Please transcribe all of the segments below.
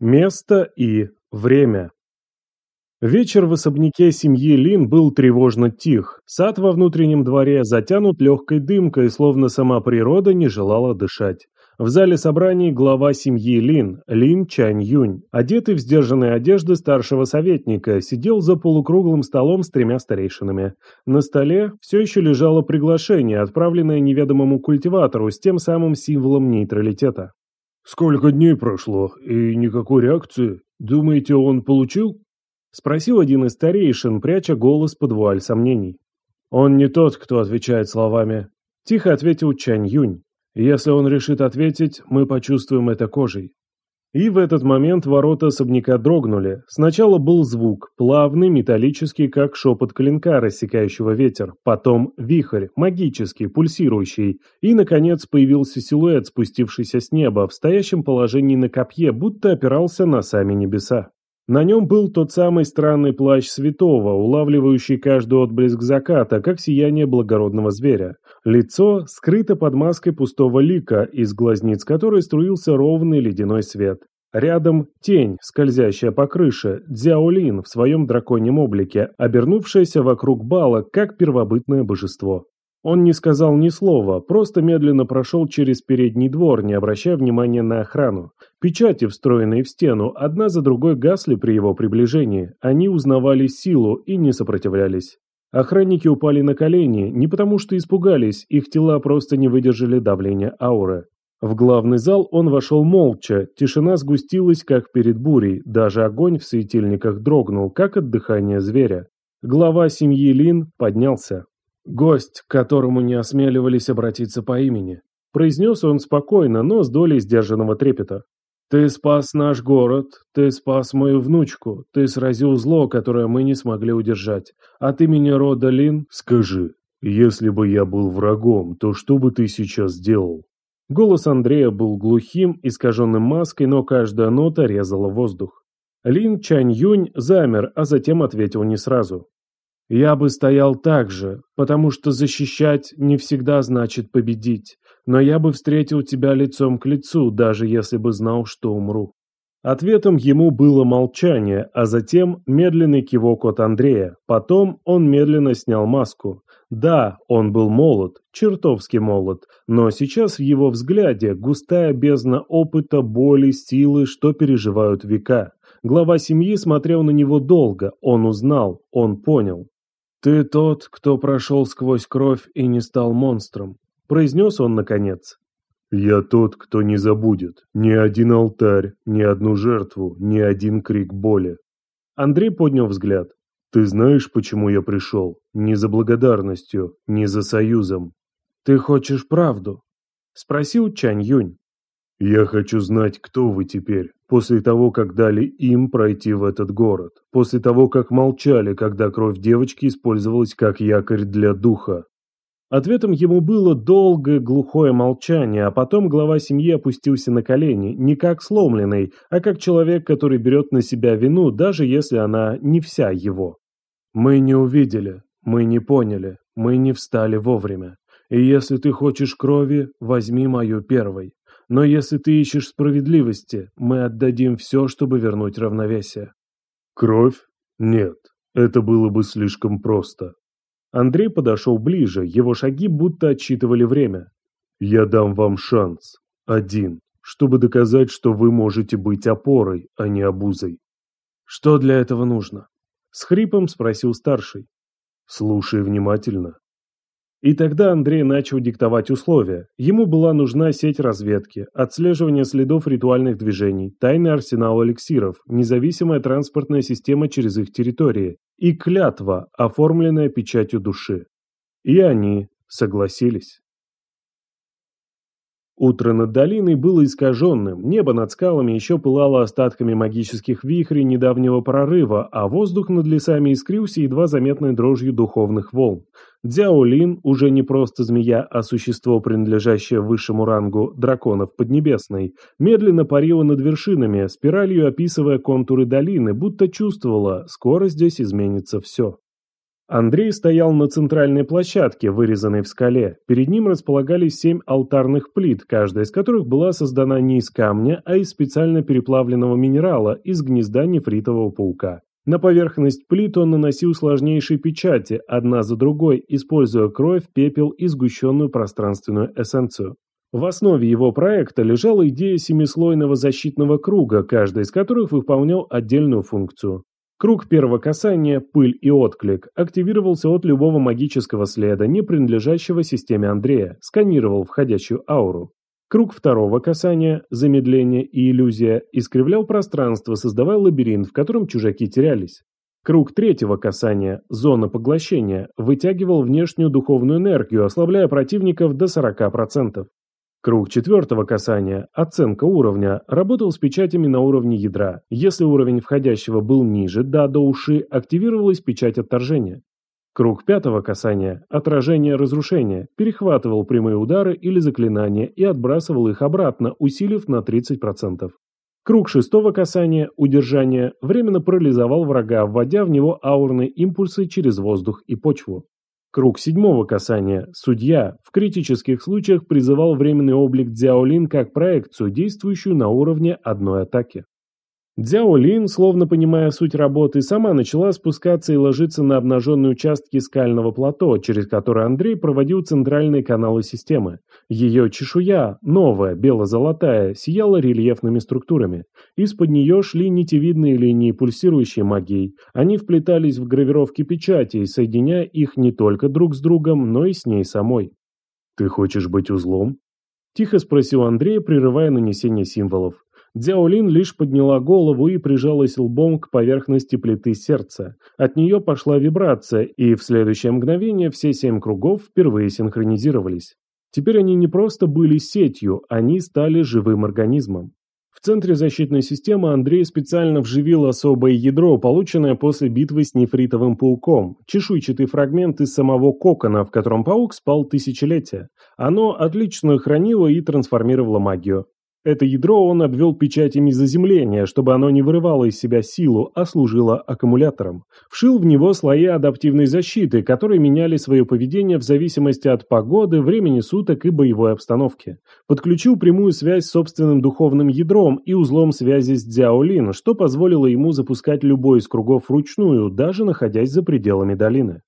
Место и время. Вечер в особняке семьи Лин был тревожно тих. Сад во внутреннем дворе затянут легкой дымкой, словно сама природа не желала дышать. В зале собраний глава семьи Лин, Лин Чань Юнь, одетый в сдержанные одежды старшего советника, сидел за полукруглым столом с тремя старейшинами. На столе все еще лежало приглашение, отправленное неведомому культиватору с тем самым символом нейтралитета. «Сколько дней прошло, и никакой реакции? Думаете, он получил?» Спросил один из старейшин, пряча голос под вуаль сомнений. «Он не тот, кто отвечает словами», – тихо ответил Чань Юнь. «Если он решит ответить, мы почувствуем это кожей. И в этот момент ворота особняка дрогнули. Сначала был звук, плавный, металлический, как шепот клинка, рассекающего ветер. Потом вихрь, магический, пульсирующий. И, наконец, появился силуэт, спустившийся с неба, в стоящем положении на копье, будто опирался на сами небеса. На нем был тот самый странный плащ святого, улавливающий каждый отблеск заката, как сияние благородного зверя. Лицо скрыто под маской пустого лика, из глазниц которой струился ровный ледяной свет. Рядом тень, скользящая по крыше, Дзяолин в своем драконьем облике, обернувшаяся вокруг бала, как первобытное божество. Он не сказал ни слова, просто медленно прошел через передний двор, не обращая внимания на охрану. Печати, встроенные в стену, одна за другой гасли при его приближении. Они узнавали силу и не сопротивлялись. Охранники упали на колени, не потому что испугались, их тела просто не выдержали давления ауры. В главный зал он вошел молча, тишина сгустилась, как перед бурей, даже огонь в светильниках дрогнул, как от дыхания зверя. Глава семьи Лин поднялся. «Гость, к которому не осмеливались обратиться по имени», произнес он спокойно, но с долей сдержанного трепета. «Ты спас наш город, ты спас мою внучку, ты сразил зло, которое мы не смогли удержать. От имени рода Лин скажи, если бы я был врагом, то что бы ты сейчас сделал?» Голос Андрея был глухим, искаженным маской, но каждая нота резала воздух. Лин Чань Юнь замер, а затем ответил не сразу. Я бы стоял так же, потому что защищать не всегда значит победить, но я бы встретил тебя лицом к лицу, даже если бы знал, что умру». Ответом ему было молчание, а затем медленный кивок от Андрея. Потом он медленно снял маску. Да, он был молод, чертовски молод, но сейчас в его взгляде густая бездна опыта, боли, силы, что переживают века. Глава семьи смотрел на него долго, он узнал, он понял. «Ты тот, кто прошел сквозь кровь и не стал монстром», — произнес он наконец. «Я тот, кто не забудет ни один алтарь, ни одну жертву, ни один крик боли». Андрей поднял взгляд. «Ты знаешь, почему я пришел? Не за благодарностью, не за союзом». «Ты хочешь правду?» — спросил Чань Юнь. «Я хочу знать, кто вы теперь, после того, как дали им пройти в этот город, после того, как молчали, когда кровь девочки использовалась как якорь для духа». Ответом ему было долгое глухое молчание, а потом глава семьи опустился на колени, не как сломленный, а как человек, который берет на себя вину, даже если она не вся его. «Мы не увидели, мы не поняли, мы не встали вовремя. И если ты хочешь крови, возьми мою первой. Но если ты ищешь справедливости, мы отдадим все, чтобы вернуть равновесие». «Кровь? Нет, это было бы слишком просто». Андрей подошел ближе, его шаги будто отсчитывали время. «Я дам вам шанс. Один, чтобы доказать, что вы можете быть опорой, а не обузой». «Что для этого нужно?» С хрипом спросил старший. «Слушай внимательно. И тогда Андрей начал диктовать условия. Ему была нужна сеть разведки, отслеживание следов ритуальных движений, тайный арсенал эликсиров, независимая транспортная система через их территории и клятва, оформленная печатью души. И они согласились. Утро над долиной было искаженным, небо над скалами еще пылало остатками магических вихрей недавнего прорыва, а воздух над лесами искрился едва заметной дрожью духовных волн. Дзяолин, уже не просто змея, а существо, принадлежащее высшему рангу драконов Поднебесной, медленно парила над вершинами, спиралью описывая контуры долины, будто чувствовала, скоро здесь изменится все. Андрей стоял на центральной площадке, вырезанной в скале. Перед ним располагались семь алтарных плит, каждая из которых была создана не из камня, а из специально переплавленного минерала из гнезда нефритового паука. На поверхность плит он наносил сложнейшие печати, одна за другой, используя кровь, пепел и сгущенную пространственную эссенцию. В основе его проекта лежала идея семислойного защитного круга, каждый из которых выполнял отдельную функцию. Круг первого касания, пыль и отклик, активировался от любого магического следа, не принадлежащего системе Андрея, сканировал входящую ауру. Круг второго касания, замедление и иллюзия, искривлял пространство, создавая лабиринт, в котором чужаки терялись. Круг третьего касания, зона поглощения, вытягивал внешнюю духовную энергию, ослабляя противников до 40%. Круг четвертого касания, оценка уровня, работал с печатями на уровне ядра. Если уровень входящего был ниже, да, до уши, активировалась печать отторжения. Круг пятого касания, отражение разрушения, перехватывал прямые удары или заклинания и отбрасывал их обратно, усилив на 30%. Круг шестого касания, удержания, временно парализовал врага, вводя в него аурные импульсы через воздух и почву. Круг седьмого касания. Судья в критических случаях призывал временный облик Дзяолин как проекцию, действующую на уровне одной атаки. Дзяо Лин, словно понимая суть работы, сама начала спускаться и ложиться на обнаженные участки скального плато, через который Андрей проводил центральные каналы системы. Ее чешуя, новая, бело-золотая, сияла рельефными структурами. Из-под нее шли нитевидные линии, пульсирующие магией. Они вплетались в гравировки печати, соединяя их не только друг с другом, но и с ней самой. «Ты хочешь быть узлом?» Тихо спросил Андрей, прерывая нанесение символов. Дзяолин лишь подняла голову и прижалась лбом к поверхности плиты сердца. От нее пошла вибрация, и в следующее мгновение все семь кругов впервые синхронизировались. Теперь они не просто были сетью, они стали живым организмом. В центре защитной системы Андрей специально вживил особое ядро, полученное после битвы с нефритовым пауком, чешуйчатый фрагмент из самого кокона, в котором паук спал тысячелетия. Оно отлично хранило и трансформировало магию. Это ядро он обвел печатями заземления, чтобы оно не вырывало из себя силу, а служило аккумулятором. Вшил в него слои адаптивной защиты, которые меняли свое поведение в зависимости от погоды, времени суток и боевой обстановки. Подключил прямую связь с собственным духовным ядром и узлом связи с Дзяолин, что позволило ему запускать любой из кругов вручную, даже находясь за пределами долины.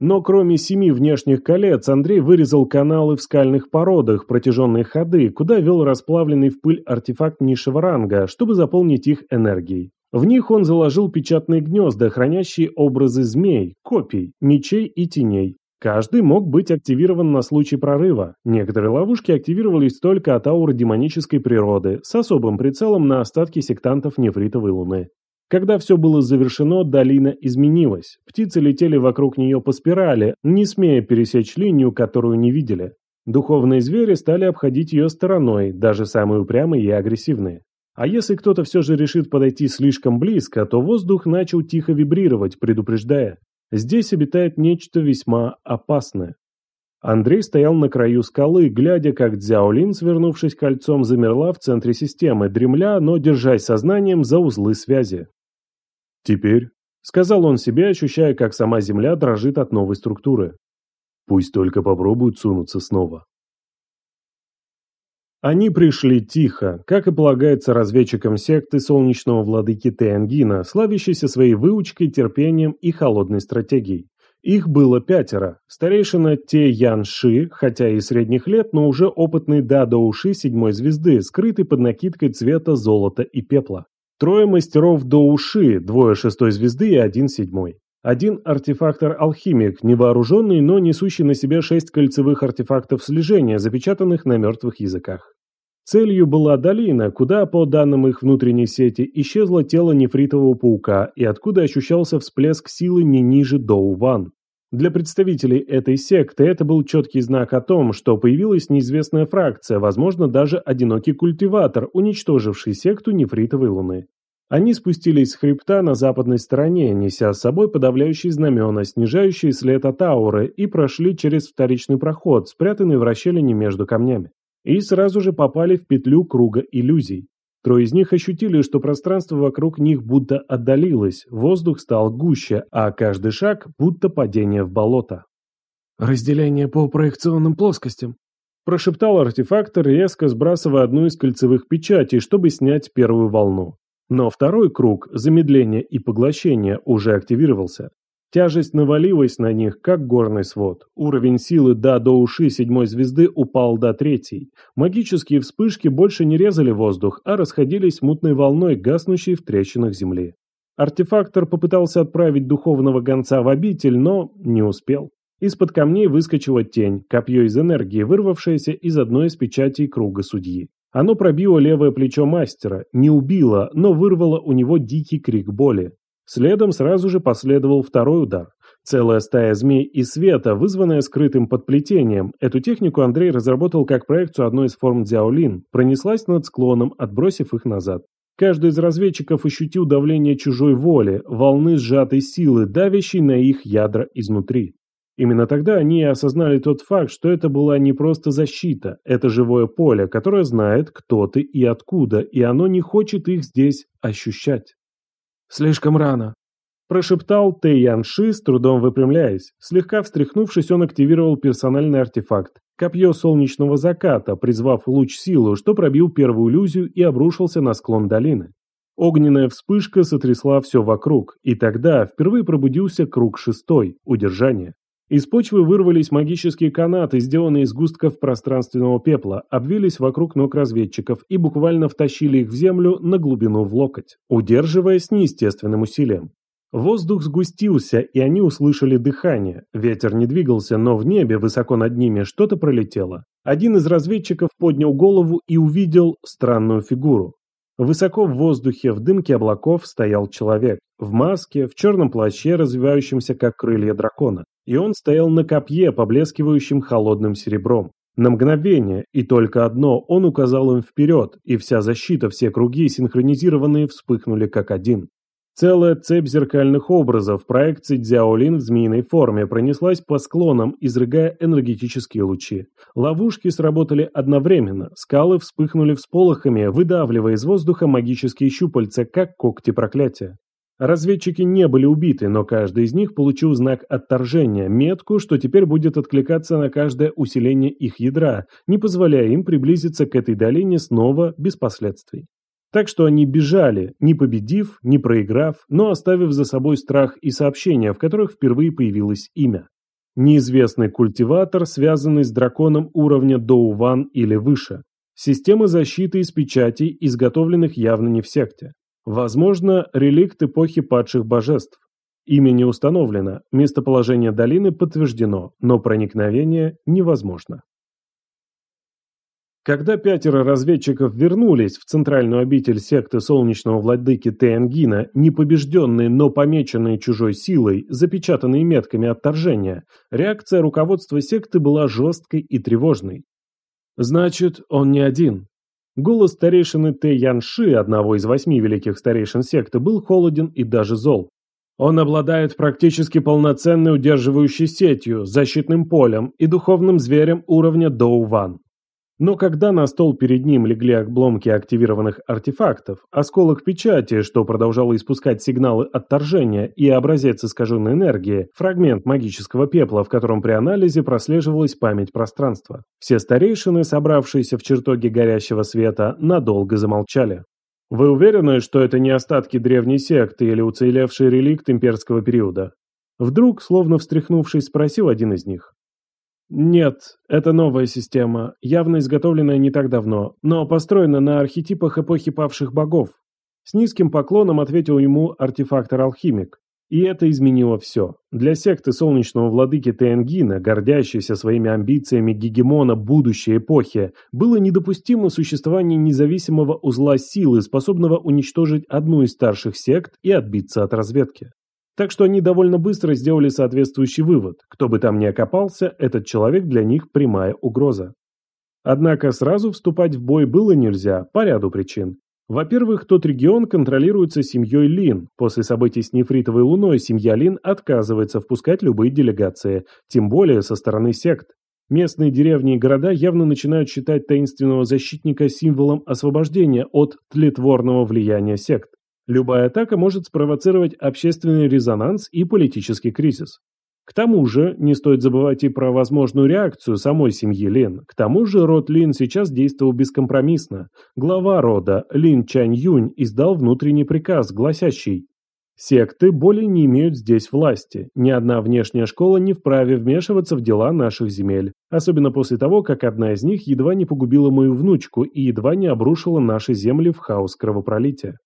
Но кроме семи внешних колец, Андрей вырезал каналы в скальных породах, протяженные ходы, куда вел расплавленный в пыль артефакт низшего ранга, чтобы заполнить их энергией. В них он заложил печатные гнезда, хранящие образы змей, копий, мечей и теней. Каждый мог быть активирован на случай прорыва. Некоторые ловушки активировались только от ауры демонической природы, с особым прицелом на остатки сектантов нефритовой луны. Когда все было завершено, долина изменилась. Птицы летели вокруг нее по спирали, не смея пересечь линию, которую не видели. Духовные звери стали обходить ее стороной, даже самые упрямые и агрессивные. А если кто-то все же решит подойти слишком близко, то воздух начал тихо вибрировать, предупреждая. Здесь обитает нечто весьма опасное. Андрей стоял на краю скалы, глядя, как Дзяолин, свернувшись кольцом, замерла в центре системы, дремля, но держась сознанием за узлы связи. «Теперь», — сказал он себе, ощущая, как сама Земля дрожит от новой структуры. «Пусть только попробуют сунуться снова». Они пришли тихо, как и полагается разведчикам секты солнечного владыки Теангина, славящейся своей выучкой, терпением и холодной стратегией. Их было пятеро. Старейшина Те Ян Ши, хотя и средних лет, но уже опытный да до уши седьмой звезды, скрытый под накидкой цвета золота и пепла. Трое мастеров до уши, двое шестой звезды и один седьмой. Один артефактор-алхимик, невооруженный, но несущий на себе шесть кольцевых артефактов слежения, запечатанных на мертвых языках. Целью была долина, куда, по данным их внутренней сети, исчезло тело нефритового паука и откуда ощущался всплеск силы не ниже Доу-Ван. Для представителей этой секты это был четкий знак о том, что появилась неизвестная фракция, возможно, даже одинокий культиватор, уничтоживший секту нефритовой луны. Они спустились с хребта на западной стороне, неся с собой подавляющие знамена, снижающие след от ауры, и прошли через вторичный проход, спрятанный в расщелине между камнями и сразу же попали в петлю круга иллюзий. Трое из них ощутили, что пространство вокруг них будто отдалилось, воздух стал гуще, а каждый шаг будто падение в болото. «Разделение по проекционным плоскостям», – прошептал артефактор, резко сбрасывая одну из кольцевых печатей, чтобы снять первую волну. Но второй круг, замедление и поглощение, уже активировался. Тяжесть навалилась на них, как горный свод. Уровень силы да до уши седьмой звезды упал до третьей. Магические вспышки больше не резали воздух, а расходились мутной волной, гаснущей в трещинах земли. Артефактор попытался отправить духовного гонца в обитель, но не успел. Из-под камней выскочила тень, копье из энергии, вырвавшееся из одной из печатей круга судьи. Оно пробило левое плечо мастера, не убило, но вырвало у него дикий крик боли. Следом сразу же последовал второй удар. Целая стая змей и света, вызванная скрытым подплетением. Эту технику Андрей разработал как проекцию одной из форм Дзяолин, пронеслась над склоном, отбросив их назад. Каждый из разведчиков ощутил давление чужой воли, волны сжатой силы, давящей на их ядра изнутри. Именно тогда они осознали тот факт, что это была не просто защита, это живое поле, которое знает, кто ты и откуда, и оно не хочет их здесь ощущать. «Слишком рано», – прошептал Тэй Янши, с трудом выпрямляясь. Слегка встряхнувшись, он активировал персональный артефакт – копье солнечного заката, призвав луч силы, что пробил первую иллюзию и обрушился на склон долины. Огненная вспышка сотрясла все вокруг, и тогда впервые пробудился круг шестой – удержание. Из почвы вырвались магические канаты, сделанные из густков пространственного пепла, обвились вокруг ног разведчиков и буквально втащили их в землю на глубину в локоть, удерживая с неестественным усилием. Воздух сгустился, и они услышали дыхание. Ветер не двигался, но в небе, высоко над ними, что-то пролетело. Один из разведчиков поднял голову и увидел странную фигуру. Высоко в воздухе, в дымке облаков, стоял человек. В маске, в черном плаще, развивающемся как крылья дракона и он стоял на копье, поблескивающем холодным серебром. На мгновение, и только одно, он указал им вперед, и вся защита, все круги, синхронизированные, вспыхнули как один. Целая цепь зеркальных образов, проекций Дзяолин в змеиной форме, пронеслась по склонам, изрыгая энергетические лучи. Ловушки сработали одновременно, скалы вспыхнули всполохами, выдавливая из воздуха магические щупальца, как когти проклятия. Разведчики не были убиты, но каждый из них получил знак отторжения, метку, что теперь будет откликаться на каждое усиление их ядра, не позволяя им приблизиться к этой долине снова без последствий. Так что они бежали, не победив, не проиграв, но оставив за собой страх и сообщения, в которых впервые появилось имя. Неизвестный культиватор, связанный с драконом уровня Доуван или выше. Система защиты из печатей, изготовленных явно не в секте. Возможно, реликт эпохи падших божеств. Имя не установлено, местоположение долины подтверждено, но проникновение невозможно. Когда пятеро разведчиков вернулись в центральную обитель секты солнечного владыки Тенгина, непобежденные, но помеченные чужой силой, запечатанные метками отторжения, реакция руководства секты была жесткой и тревожной. Значит, он не один. Голос старейшины Т. Янши, одного из восьми великих старейшин секты, был холоден и даже зол. Он обладает практически полноценной удерживающей сетью, защитным полем и духовным зверем уровня Доуван. Но когда на стол перед ним легли обломки активированных артефактов, осколок печати, что продолжало испускать сигналы отторжения, и образец искаженной энергии, фрагмент магического пепла, в котором при анализе прослеживалась память пространства, все старейшины, собравшиеся в чертоге горящего света, надолго замолчали. Вы уверены, что это не остатки древней секты или уцелевший реликт имперского периода? Вдруг, словно встряхнувшись, спросил один из них. Нет, это новая система, явно изготовленная не так давно, но построена на архетипах эпохи павших богов. С низким поклоном ответил ему артефактор-алхимик. И это изменило все. Для секты солнечного владыки Тенгина, гордящейся своими амбициями гегемона будущей эпохи, было недопустимо существование независимого узла силы, способного уничтожить одну из старших сект и отбиться от разведки. Так что они довольно быстро сделали соответствующий вывод. Кто бы там ни окопался, этот человек для них прямая угроза. Однако сразу вступать в бой было нельзя, по ряду причин. Во-первых, тот регион контролируется семьей Лин. После событий с нефритовой луной семья Лин отказывается впускать любые делегации, тем более со стороны сект. Местные деревни и города явно начинают считать таинственного защитника символом освобождения от тлетворного влияния сект. Любая атака может спровоцировать общественный резонанс и политический кризис. К тому же, не стоит забывать и про возможную реакцию самой семьи Лин. К тому же род Лин сейчас действовал бескомпромиссно. Глава рода, Лин Чань Юнь, издал внутренний приказ, гласящий Секты более не имеют здесь власти. Ни одна внешняя школа не вправе вмешиваться в дела наших земель. Особенно после того, как одна из них едва не погубила мою внучку и едва не обрушила наши земли в хаос кровопролития.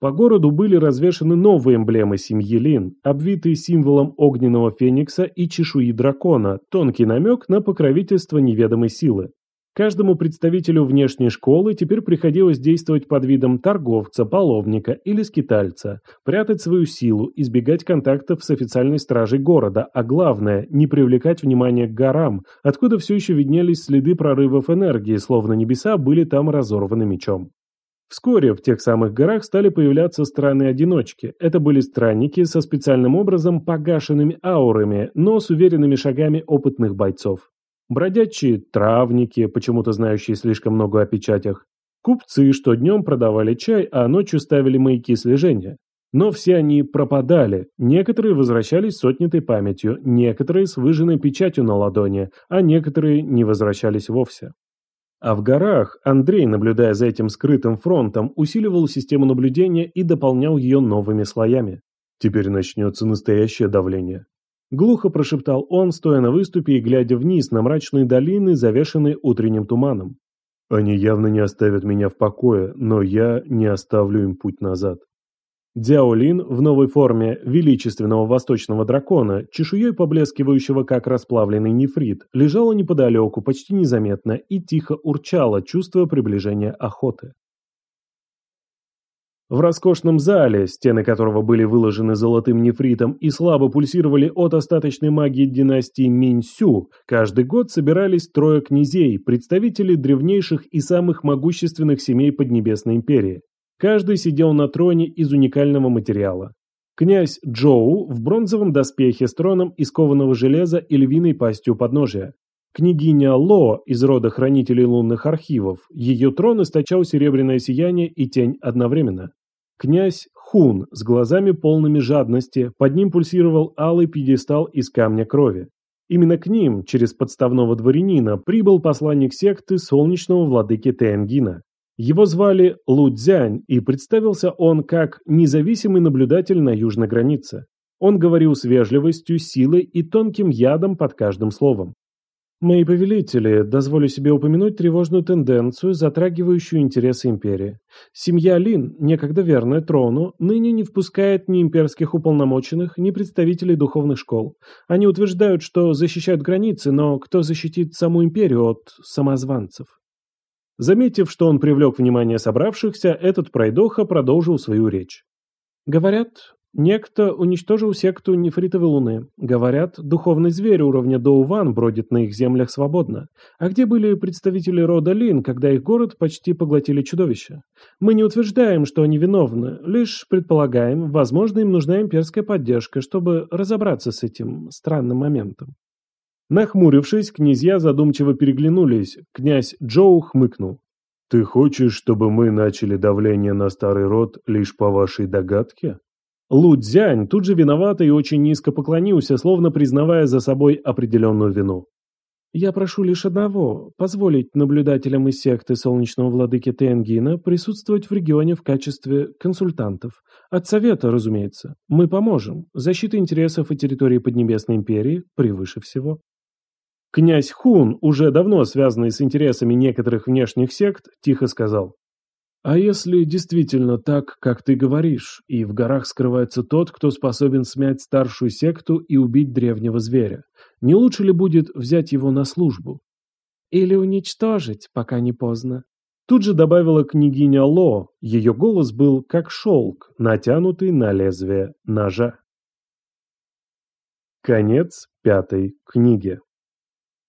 По городу были развешаны новые эмблемы семьи Лин, обвитые символом огненного феникса и чешуи дракона, тонкий намек на покровительство неведомой силы. Каждому представителю внешней школы теперь приходилось действовать под видом торговца, половника или скитальца, прятать свою силу, избегать контактов с официальной стражей города, а главное, не привлекать внимание к горам, откуда все еще виднелись следы прорывов энергии, словно небеса были там разорваны мечом. Вскоре в тех самых горах стали появляться страны-одиночки. Это были странники со специальным образом погашенными аурами, но с уверенными шагами опытных бойцов. Бродячие травники, почему-то знающие слишком много о печатях. Купцы, что днем продавали чай, а ночью ставили маяки слежения. Но все они пропадали. Некоторые возвращались с памятью, некоторые с выжженной печатью на ладони, а некоторые не возвращались вовсе. А в горах Андрей, наблюдая за этим скрытым фронтом, усиливал систему наблюдения и дополнял ее новыми слоями. Теперь начнется настоящее давление. Глухо прошептал он, стоя на выступе и глядя вниз на мрачные долины, завешенные утренним туманом. «Они явно не оставят меня в покое, но я не оставлю им путь назад». Дзяолин в новой форме величественного восточного дракона, чешуей поблескивающего как расплавленный нефрит, лежала неподалеку, почти незаметно, и тихо урчала, чувствуя приближение охоты. В роскошном зале, стены которого были выложены золотым нефритом и слабо пульсировали от остаточной магии династии Миньсю, каждый год собирались трое князей, представители древнейших и самых могущественных семей Поднебесной империи. Каждый сидел на троне из уникального материала. Князь Джоу в бронзовом доспехе с троном из кованого железа и львиной пастью подножия. Княгиня Ло из рода хранителей лунных архивов. Ее трон источал серебряное сияние и тень одновременно. Князь Хун с глазами полными жадности, под ним пульсировал алый пьедестал из камня крови. Именно к ним, через подставного дворянина, прибыл посланник секты солнечного владыки Тенгина. Его звали Лу Цзянь, и представился он как независимый наблюдатель на южной границе. Он говорил с вежливостью, силой и тонким ядом под каждым словом. Мои повелители, дозволю себе упомянуть тревожную тенденцию, затрагивающую интересы империи. Семья Лин, некогда верная трону, ныне не впускает ни имперских уполномоченных, ни представителей духовных школ. Они утверждают, что защищают границы, но кто защитит саму империю от самозванцев? Заметив, что он привлек внимание собравшихся, этот пройдоха продолжил свою речь. Говорят, Некто уничтожил секту нефритовой луны. Говорят, духовный зверь уровня Доуван бродит на их землях свободно. А где были представители рода Лин, когда их город почти поглотили чудовища? Мы не утверждаем, что они виновны, лишь предполагаем, возможно, им нужна имперская поддержка, чтобы разобраться с этим странным моментом. Нахмурившись, князья задумчиво переглянулись. Князь Джоу хмыкнул. «Ты хочешь, чтобы мы начали давление на старый род лишь по вашей догадке?» Лу Цзянь тут же виновато и очень низко поклонился, словно признавая за собой определенную вину. «Я прошу лишь одного – позволить наблюдателям из секты Солнечного Владыки Тенгина присутствовать в регионе в качестве консультантов. От Совета, разумеется. Мы поможем. Защита интересов и территории Поднебесной Империи превыше всего». Князь Хун, уже давно связанный с интересами некоторых внешних сект, тихо сказал. А если действительно так, как ты говоришь, и в горах скрывается тот, кто способен смять старшую секту и убить древнего зверя, не лучше ли будет взять его на службу? Или уничтожить, пока не поздно? Тут же добавила княгиня Ло, ее голос был как шелк, натянутый на лезвие ножа. Конец пятой книги.